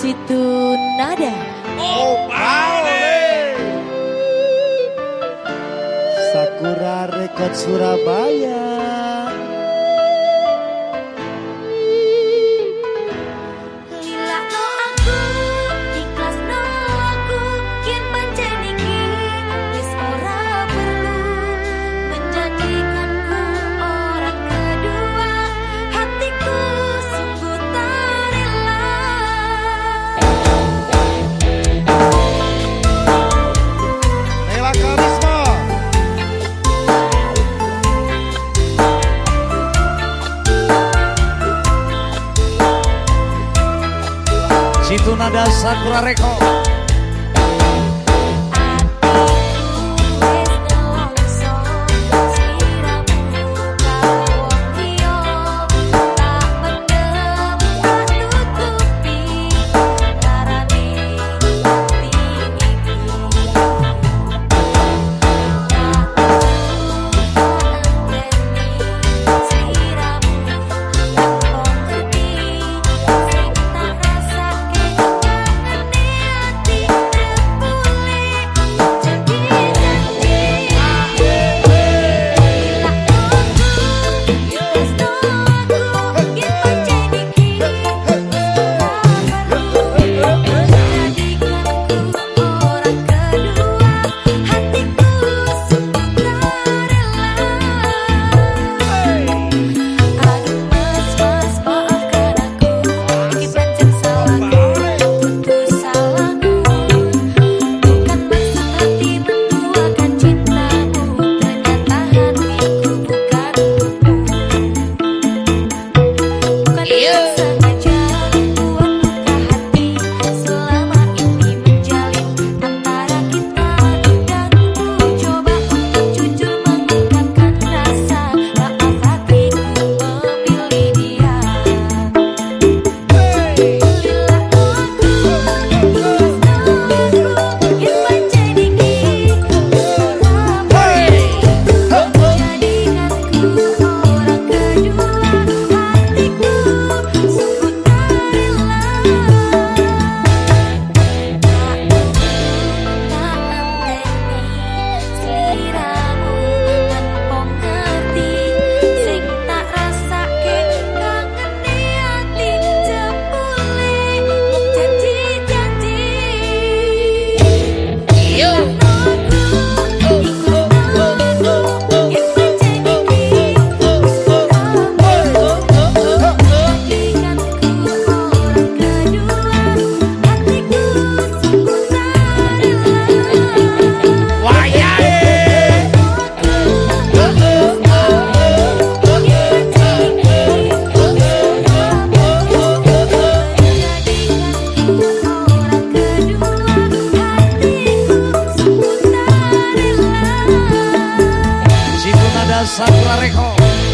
Citu Nada. Oh, Paule. Sakura Rekod Surabaya. Situ nada Sakura Record. Situ nada Sakura Record.